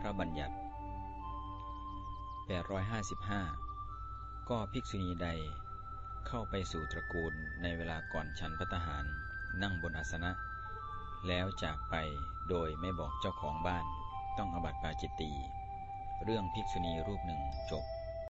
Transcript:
พระบัญญัติ 855 ก็ภิกษุณีใด เข้าไปสู่ตระกูลในเวลาก่อนฉันพัตหาร นั่งบนอาสนะ แล้วจากไปโดยไม่บอกเจ้าของบ้าน ต้องอบัติปาจิตตี เรื่องภิกษุณีรูปหนึ่งจบ